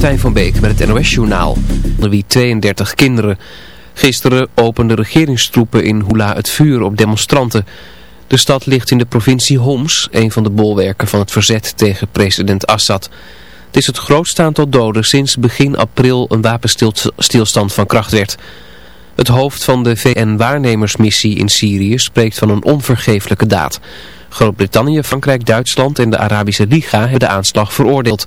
Martijn van Beek met het NOS-journaal. Onder wie 32 kinderen. Gisteren openden regeringstroepen in Hula het vuur op demonstranten. De stad ligt in de provincie Homs, een van de bolwerken van het verzet tegen president Assad. Het is het grootste aantal doden sinds begin april een wapenstilstand van kracht werd. Het hoofd van de VN-waarnemersmissie in Syrië spreekt van een onvergeeflijke daad. Groot-Brittannië, Frankrijk, Duitsland en de Arabische Liga hebben de aanslag veroordeeld.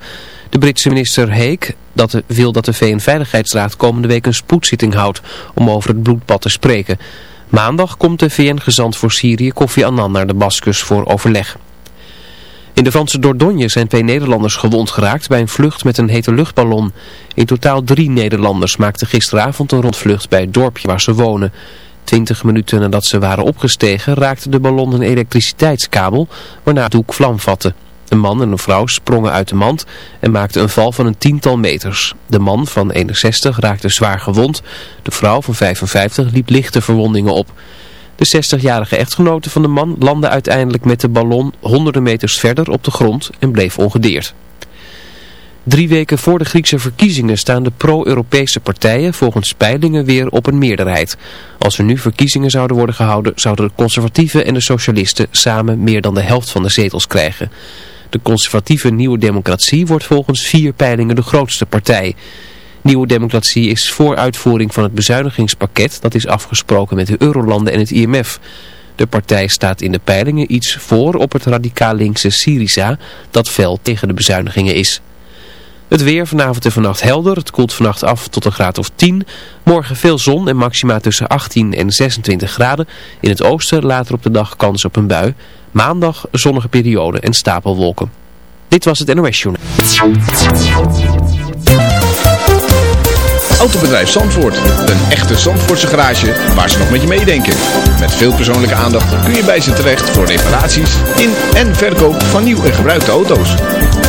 De Britse minister Heek dat wil dat de VN-veiligheidsraad komende week een spoedzitting houdt om over het bloedbad te spreken. Maandag komt de VN-gezant voor Syrië Kofi Annan naar Damascus voor overleg. In de Franse Dordogne zijn twee Nederlanders gewond geraakt bij een vlucht met een hete luchtballon. In totaal drie Nederlanders maakten gisteravond een rondvlucht bij het dorpje waar ze wonen. Twintig minuten nadat ze waren opgestegen raakte de ballon een elektriciteitskabel waarna het doek vlam vatte. Een man en een vrouw sprongen uit de mand en maakten een val van een tiental meters. De man van 61 raakte zwaar gewond. De vrouw van 55 liep lichte verwondingen op. De 60-jarige echtgenote van de man landde uiteindelijk met de ballon honderden meters verder op de grond en bleef ongedeerd. Drie weken voor de Griekse verkiezingen staan de pro-Europese partijen volgens peilingen weer op een meerderheid. Als er nu verkiezingen zouden worden gehouden, zouden de conservatieven en de socialisten samen meer dan de helft van de zetels krijgen. De conservatieve Nieuwe Democratie wordt volgens vier peilingen de grootste partij. Nieuwe Democratie is voor uitvoering van het bezuinigingspakket dat is afgesproken met de Eurolanden en het IMF. De partij staat in de peilingen iets voor op het radicaal linkse Syriza dat fel tegen de bezuinigingen is. Het weer vanavond en vannacht helder. Het koelt vannacht af tot een graad of 10. Morgen veel zon en maxima tussen 18 en 26 graden. In het oosten later op de dag kans op een bui. Maandag zonnige periode en stapelwolken. Dit was het NOS Journal. Autobedrijf Zandvoort. Een echte Zandvoortse garage waar ze nog met je meedenken. Met veel persoonlijke aandacht kun je bij ze terecht voor reparaties in en verkoop van nieuw en gebruikte auto's.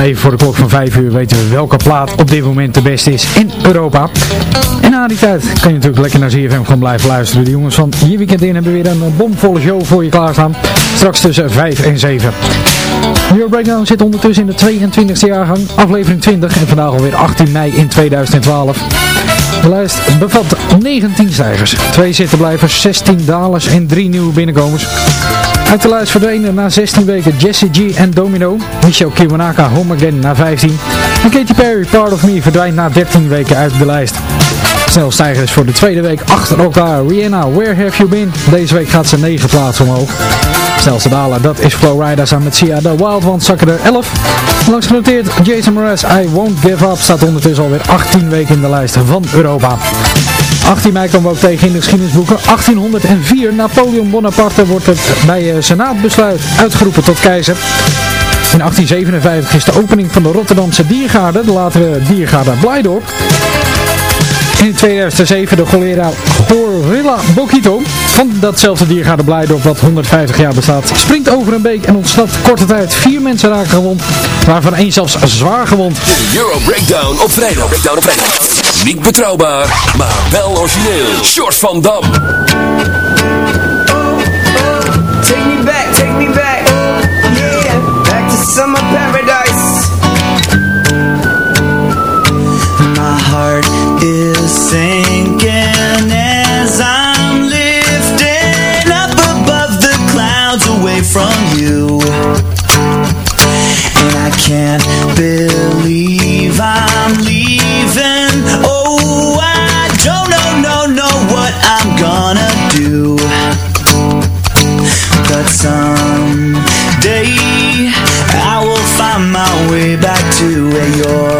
Even voor de klok van 5 uur weten we welke plaat op dit moment de beste is in Europa. En na die tijd kan je natuurlijk lekker naar ZFM gaan blijven luisteren. De jongens van Je Weekend In hebben weer een bomvolle show voor je klaarstaan. Straks tussen 5 en 7. De Euro Breakdown zit ondertussen in de 22e jaargang, aflevering 20 en vandaag alweer 18 mei in 2012. De lijst bevat 19 stijgers, 2 zittenblijvers, 16 dalers en 3 nieuwe binnenkomers. Uit de lijst verdwenen na 16 weken Jesse G en Domino. Michel Kiwanaka Home Again na 15. En Katy Perry Part of Me verdwijnt na 13 weken uit de lijst. Snelstijgers voor de tweede week achter elkaar. Rihanna, Where Have You Been? Deze week gaat ze 9 plaatsen omhoog. Snelste daler, dat is Flowrider samen met Sia. De Wild Ones zakken er 11. Langs genoteerd, Jason Mraz, I Won't Give Up, staat ondertussen alweer 18 weken in de lijst van Europa. 18 mei komen we ook tegen in de geschiedenisboeken. 1804, Napoleon Bonaparte wordt het bij uh, senaatbesluit uitgeroepen tot keizer. In 1857 is de opening van de Rotterdamse Diergaarde, de latere Diergaarde Blijdorp. In 2007 de Golera Gorilla Bokito van datzelfde diergaarde Blijdorp wat 150 jaar bestaat. Springt over een beek en ontsnapt korte tijd. Vier mensen raken gewond, waarvan één zelfs zwaar gewond. De Euro Breakdown. Breakdown op vrijdag. Niet betrouwbaar, maar wel origineel. Short van Dam. Oh, take me back, take me back. Yeah. Back to summer paradise. My heart is sinking as I'm lifting up above the clouds away from you. And I can't believe where you're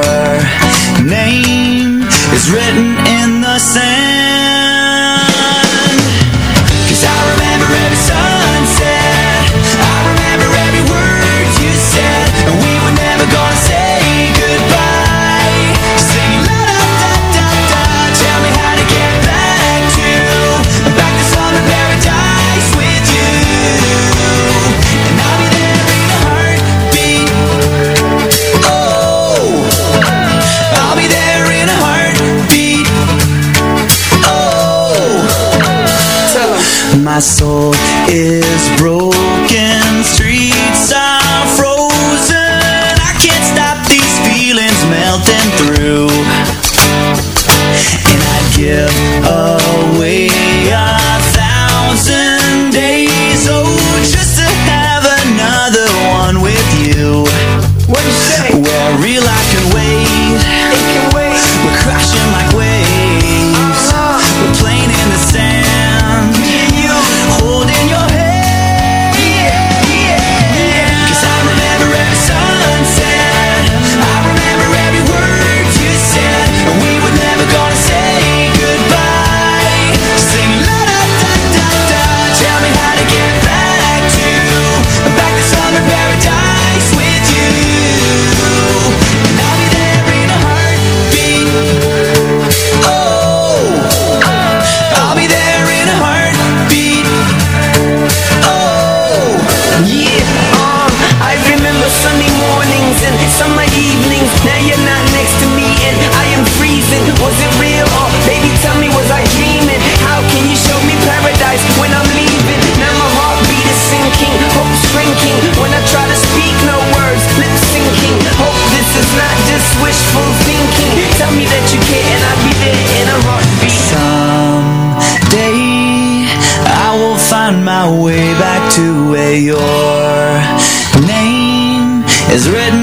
is written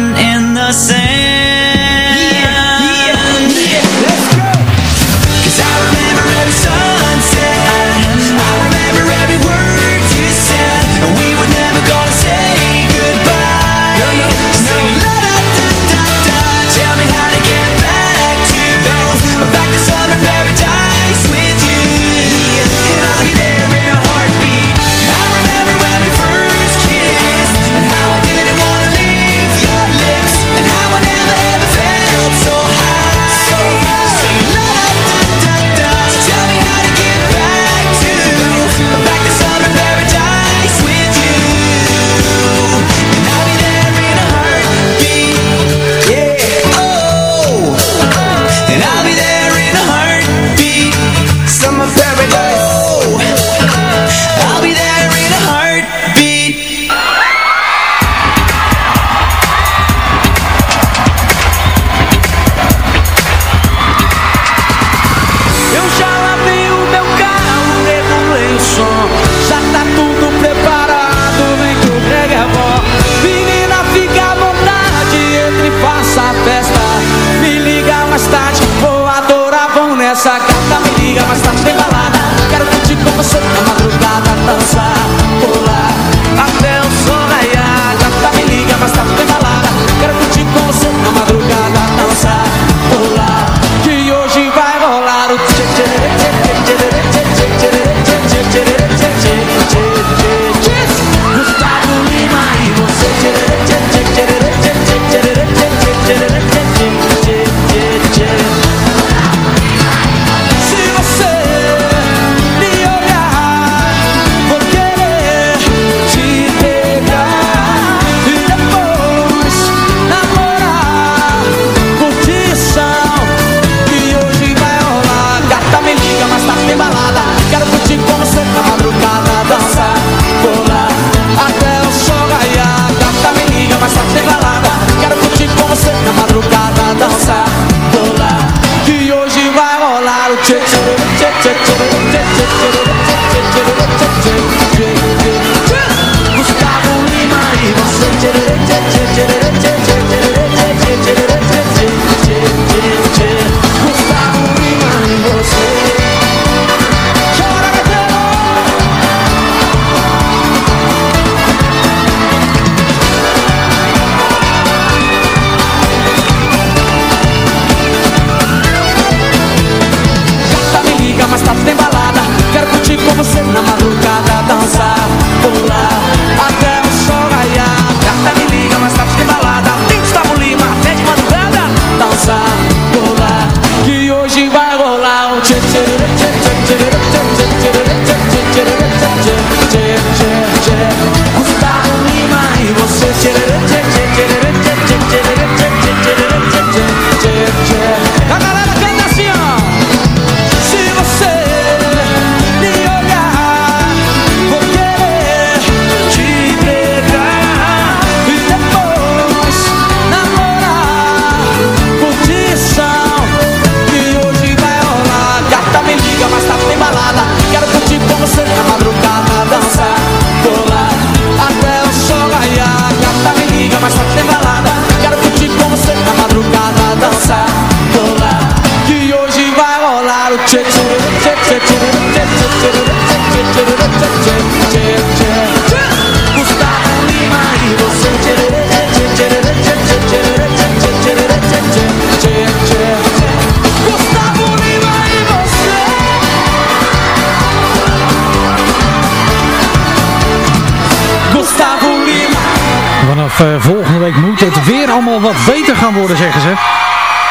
Eh, volgende week moet het weer allemaal wat beter gaan worden, zeggen ze.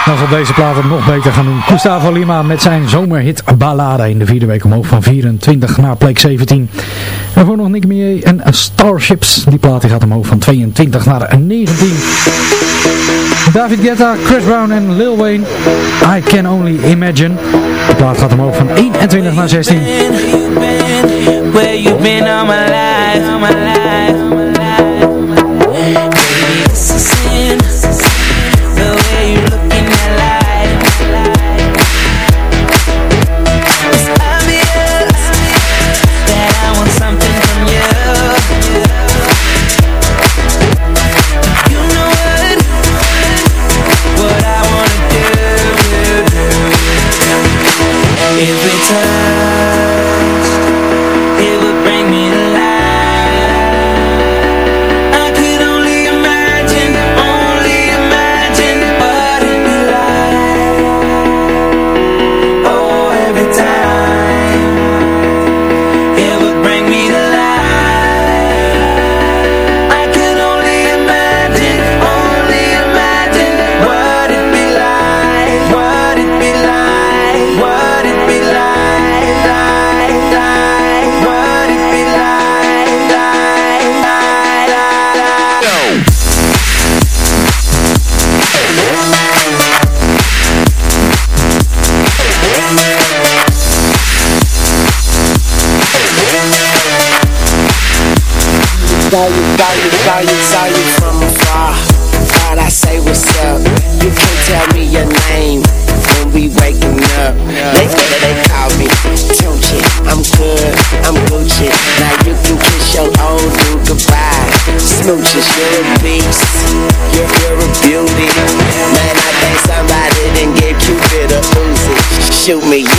Dan zal deze plaat het nog beter gaan doen. Gustavo Lima met zijn zomerhit Ballade in de vierde week omhoog van 24 naar plek 17. En voor nog Nick Mier en eh, Starships. Die plaat gaat omhoog van 22 naar 19. David Guetta, Chris Brown en Lil Wayne. I Can Only Imagine. De plaat gaat omhoog van 21 naar 16. Where been, where been all my life, all my life. shoot me.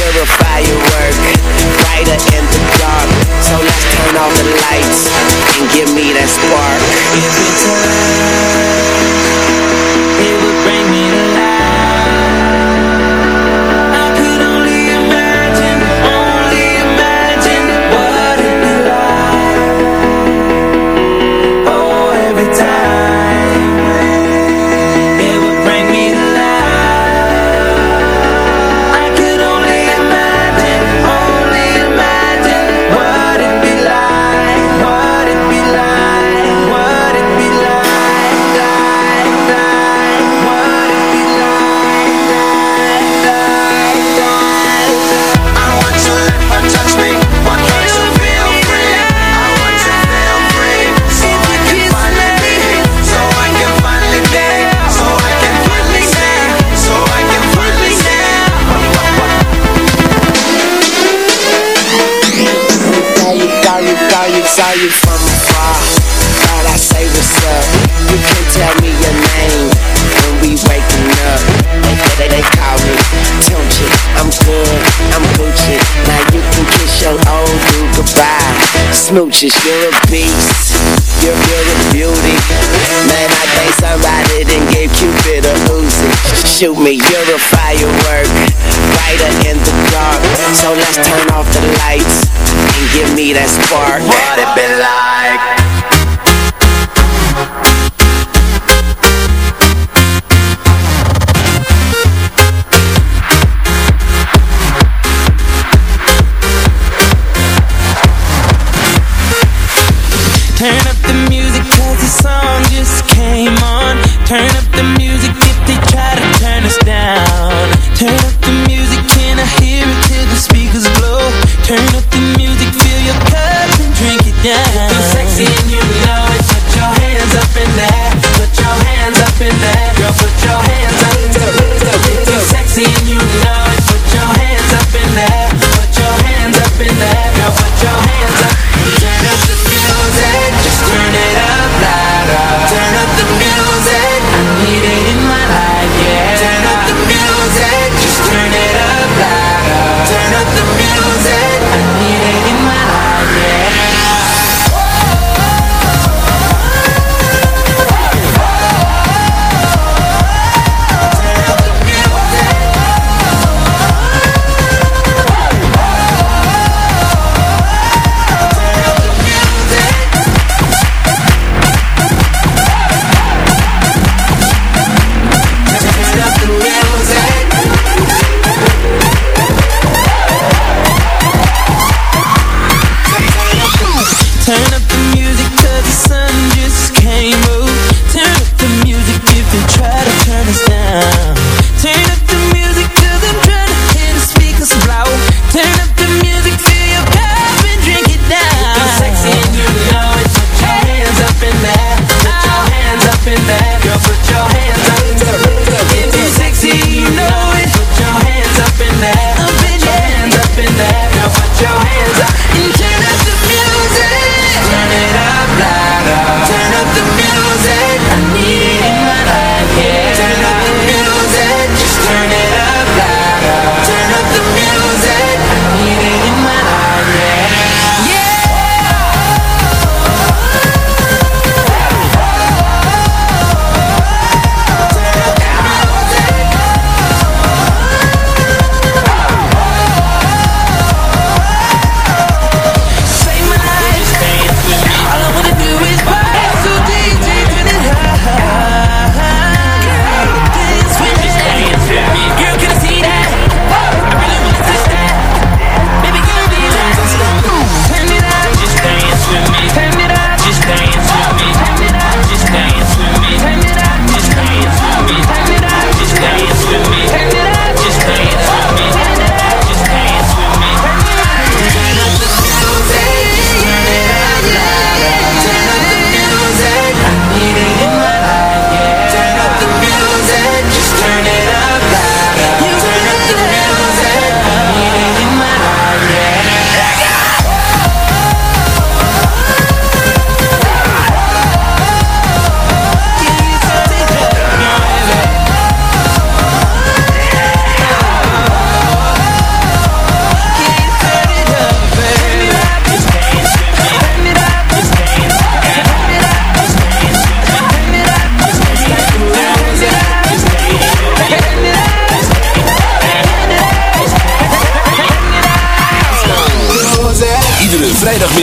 smooches. You're a beast, you're, you're a beauty. Man, I think somebody and gave Cupid a Uzi. Shoot me, you're a firework, brighter in the dark. So let's turn off the lights and give me that spark. What it been like?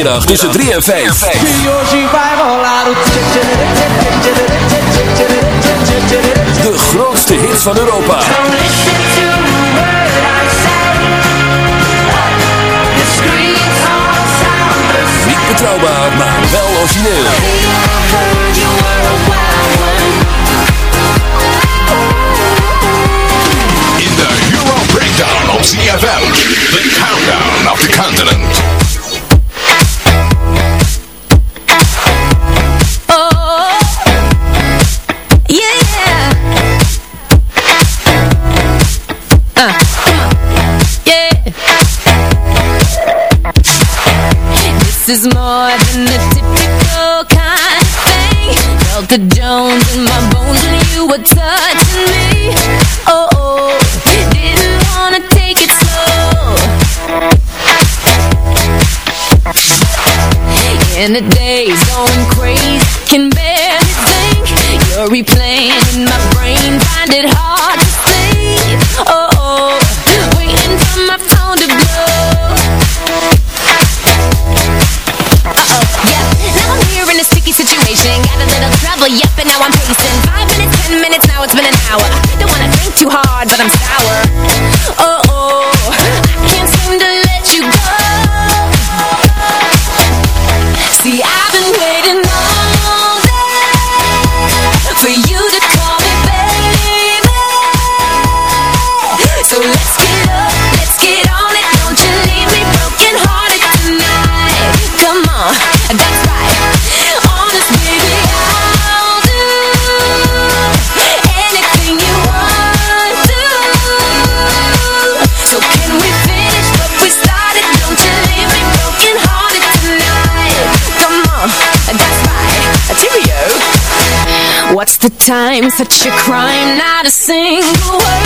zaterdagmiddag tussen 3 en 5. De grootste hit van Europa. Niet betrouwbaar, maar wel origineel. in the day. Such a crime, not a single word.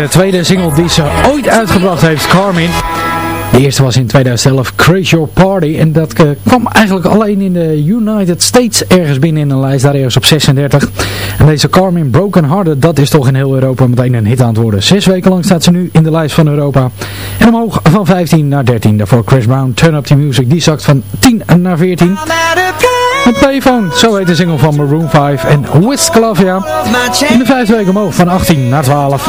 De tweede single die ze ooit uitgebracht heeft, Carmen. De eerste was in 2011 Crazy Your Party. En dat eh, kwam eigenlijk alleen in de United States ergens binnen in een lijst. Daar ergens op 36. En deze Carmen Broken Hearted, dat is toch in heel Europa meteen een hit aan het worden. Zes weken lang staat ze nu in de lijst van Europa. En omhoog van 15 naar 13. Daarvoor Chris Brown, Turn Up The Music. Die zakt van 10 naar 14. Met Payphone, zo heet de single van Maroon 5 en Khalifa. In de vijfde week omhoog van 18 naar 12.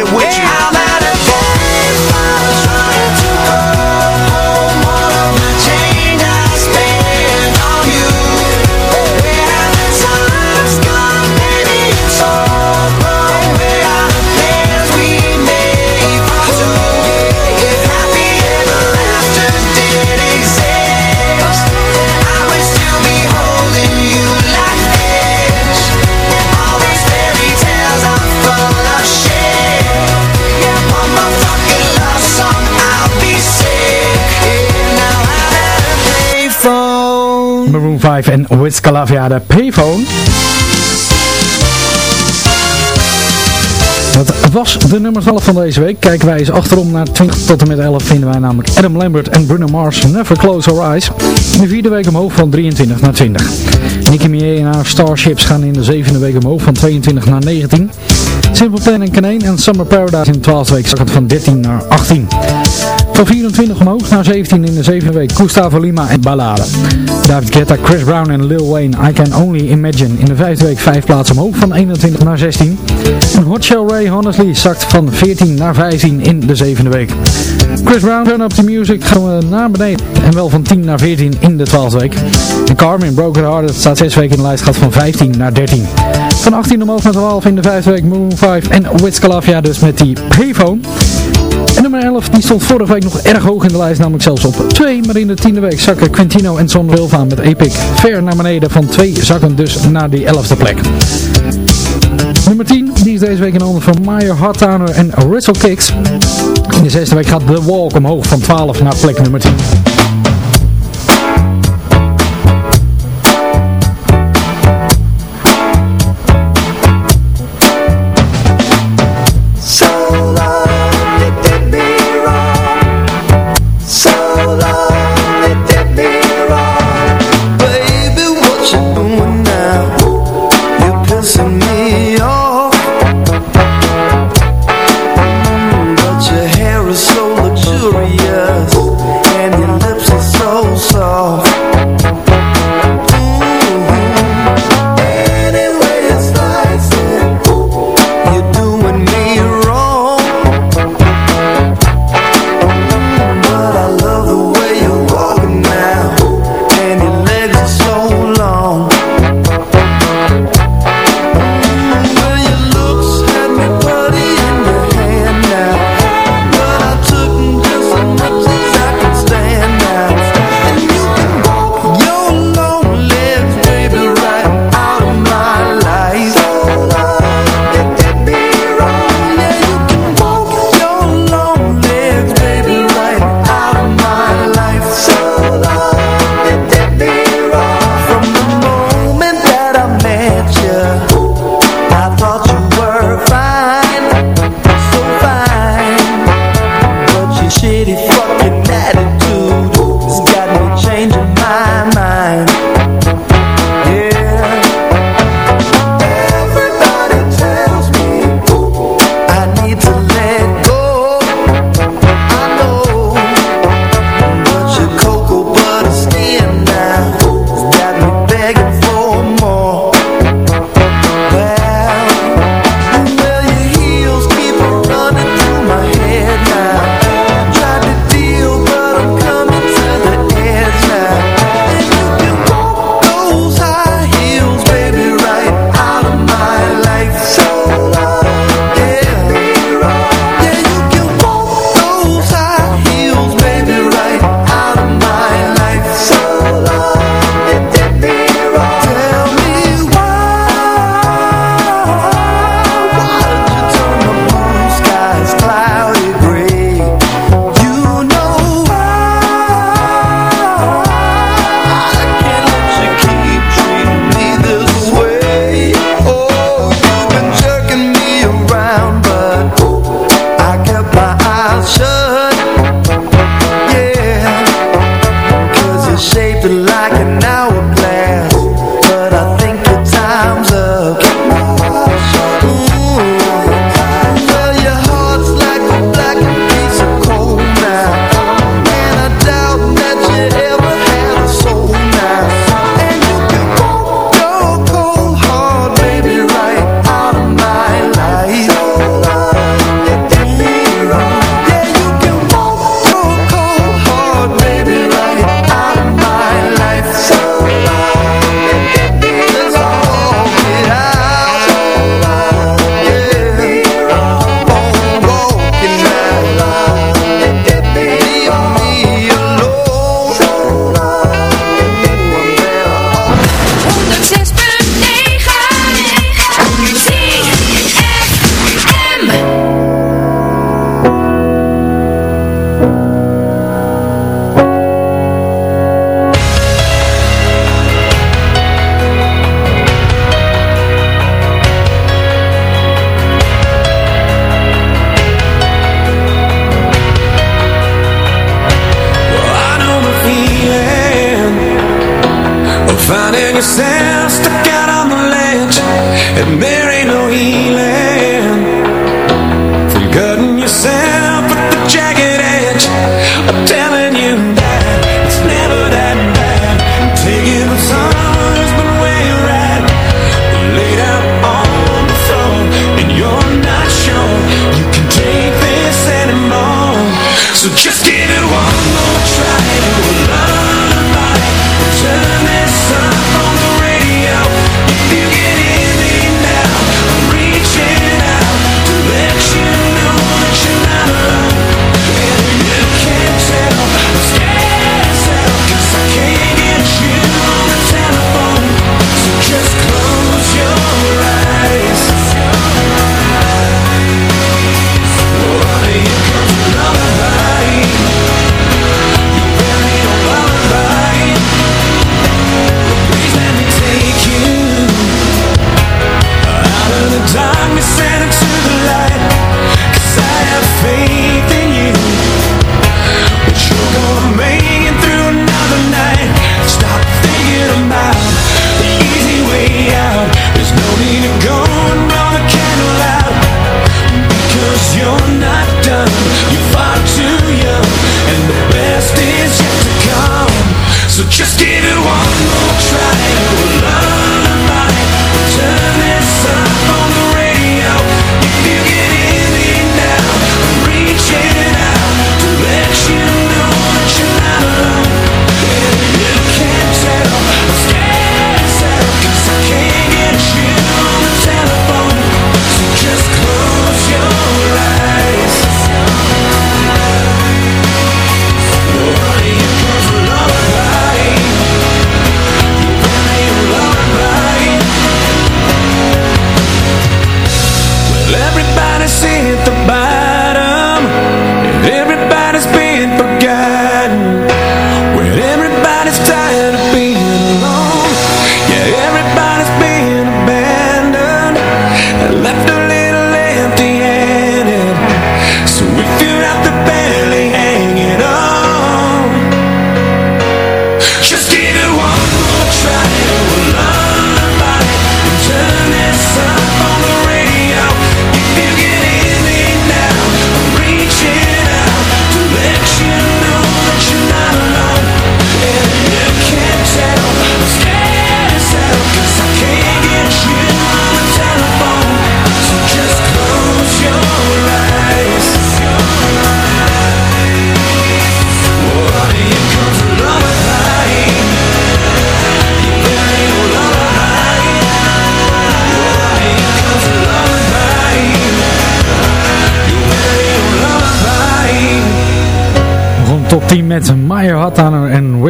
with you. 5 en Wiz Khalifa, de payphone. Dat was de nummer 12 van deze week. Kijken wij eens achterom naar 20 tot en met 11 vinden wij namelijk Adam Lambert en Bruno Mars Never Close Our Eyes. In de vierde week omhoog van 23 naar 20. Nicki Minaj en haar Starships gaan in de zevende week omhoog van 22 naar 19. Simple Plan en Kaneen en Summer Paradise in de 12e week zakken van 13 naar 18. Van 24 omhoog naar 17 in de zevende week Gustavo Lima en Ballade. David Guetta, Chris Brown en Lil Wayne I Can Only Imagine in de vijfde week vijf plaatsen omhoog van 21 naar 16. En Hot Shell Ray Honestly zakt van 14 naar 15 in de zevende week. Chris Brown, Turn Up The Music gaan we naar beneden en wel van 10 naar 14 in de 12e week. En Carmen, Broken Hearted staat 6 weken in de lijst, gaat van 15 naar 13. Van 18 omhoog naar 12 in de vijfde week Moon 5 en Wiz Khalifa dus met die payphone. Nummer 11, die stond vorige week nog erg hoog in de lijst, namelijk zelfs op 2. Maar in de tiende week zakken Quintino en Son Wilva met Epic ver naar beneden. Van 2 zakken dus naar die 11e plek. Nummer 10, die is deze week in handen van Meyer Hartaner en Russell Kicks. In de zesde week gaat The Walk omhoog van 12 naar plek nummer 10.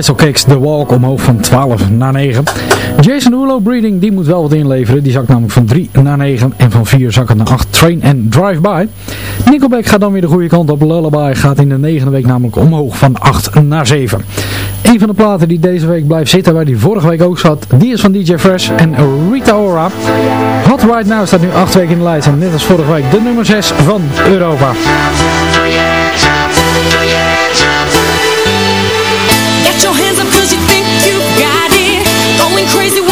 De The Walk omhoog van 12 naar 9. Jason Hulo Breeding, die moet wel wat inleveren. Die zakt namelijk van 3 naar 9 en van 4 zakken naar 8. Train en Drive-By. Nickelback gaat dan weer de goede kant op. Lullaby gaat in de negende week namelijk omhoog van 8 naar 7. Een van de platen die deze week blijft zitten, waar die vorige week ook zat, die is van DJ Fresh en Rita Ora. Hot Right Now staat nu 8 weken in de lijst en net als vorige week de nummer 6 van Europa. crazy.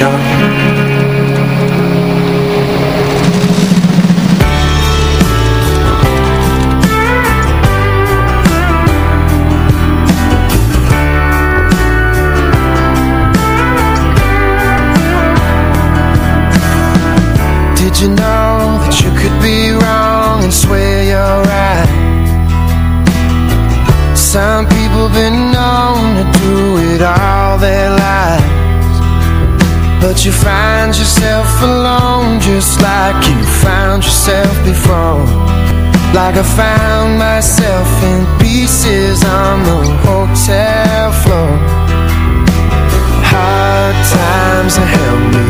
show. I found myself in pieces on the hotel floor. Hard times have held me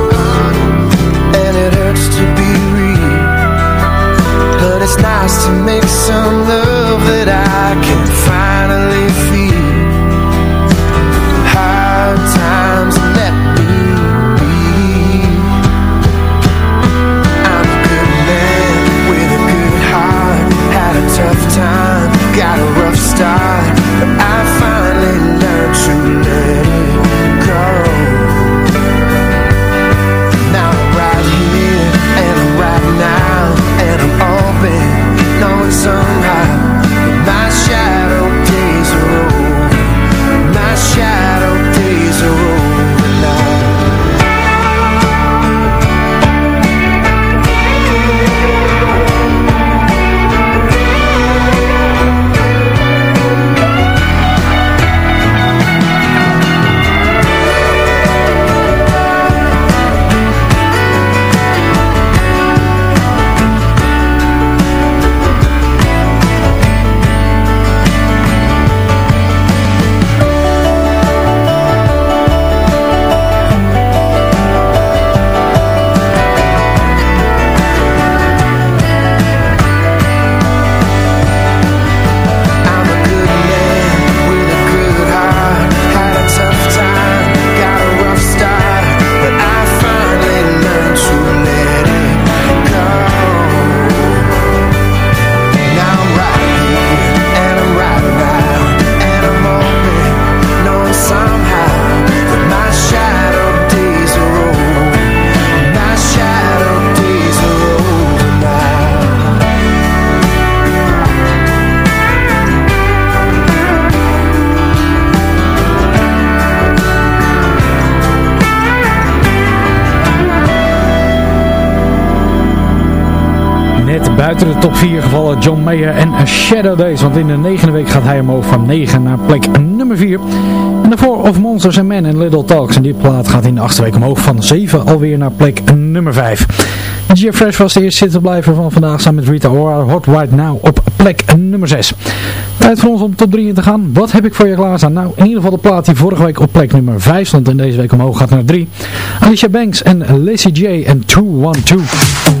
tries to make some love. Top 4 gevallen John Mayer en Shadow Days. Want in de negende week gaat hij omhoog van 9 naar plek nummer 4. En daarvoor Of Monsters and Men en Little Talks. En die plaat gaat in de achtste week omhoog van 7 alweer naar plek nummer 5. Jeff Fresh was de eerste zittenblijver van vandaag samen met Rita Ora. Hot Right Now op plek nummer 6. Tijd voor ons om top 3 in te gaan. Wat heb ik voor je klaarstaan? Nou, in ieder geval de plaat die vorige week op plek nummer 5 stond en deze week omhoog gaat naar 3. Alicia Banks en Lacey J en 212.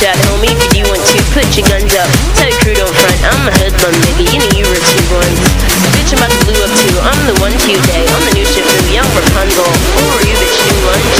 Shot, homie, if you want to. Put your guns up. Tell your crew don't front. I'm a hoodlum, nigga. You know you were two ones. Bitch, I'm about to blue up too. I'm the one two day. I'm the new ship from young Rapunzel. Who are you, bitch? New lunch?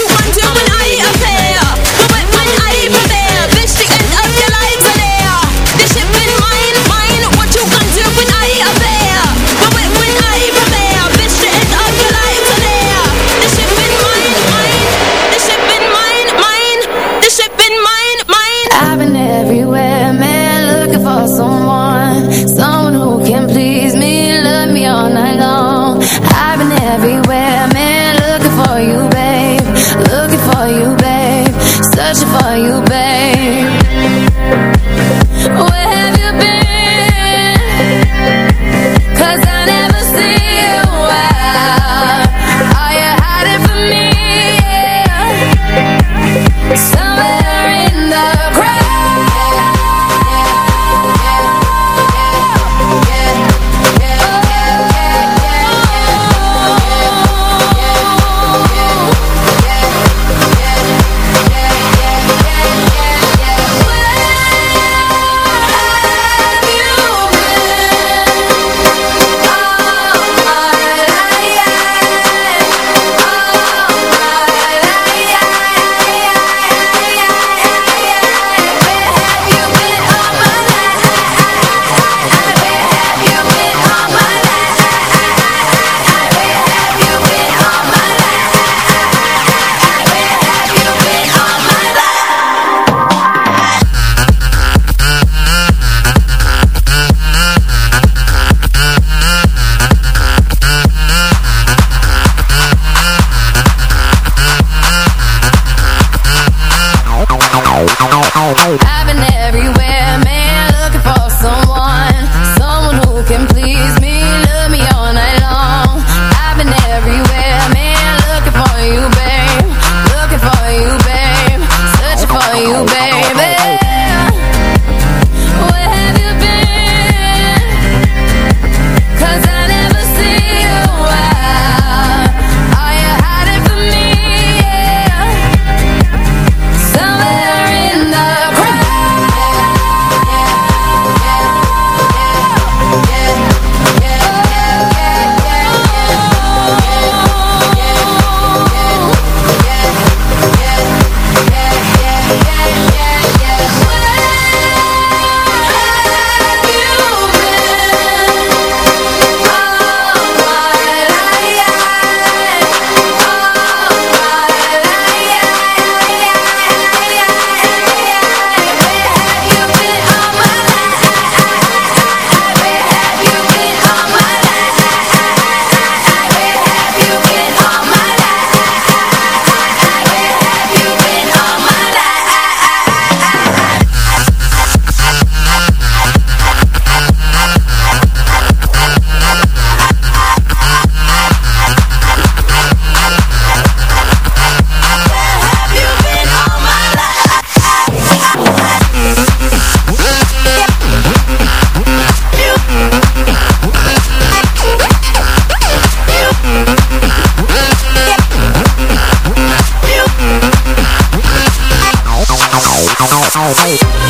hey, hey.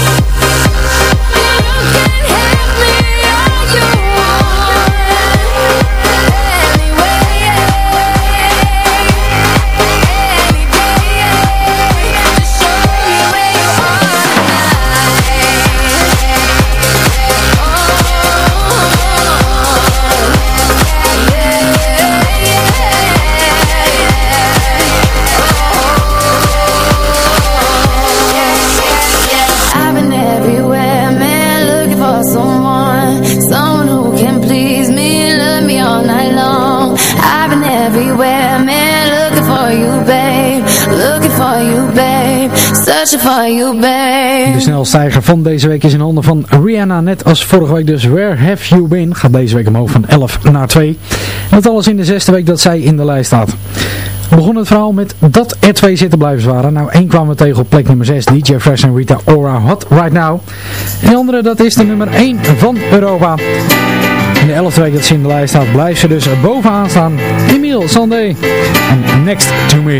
De snelstijger van deze week is in handen van Rihanna. Net als vorige week dus Where Have You Been. Gaat deze week omhoog van 11 naar 2. En dat alles in de zesde week dat zij in de lijst staat. begon het verhaal met dat er twee zittenblijvers waren. Nou, één kwamen we tegen op plek nummer 6, DJ Fresh en Rita Ora Hot Right Now. En de andere, dat is de nummer 1 van Europa. In de 11e week dat ze in de lijst staat, blijft ze dus bovenaan staan. Emile Sandé en Next To Me.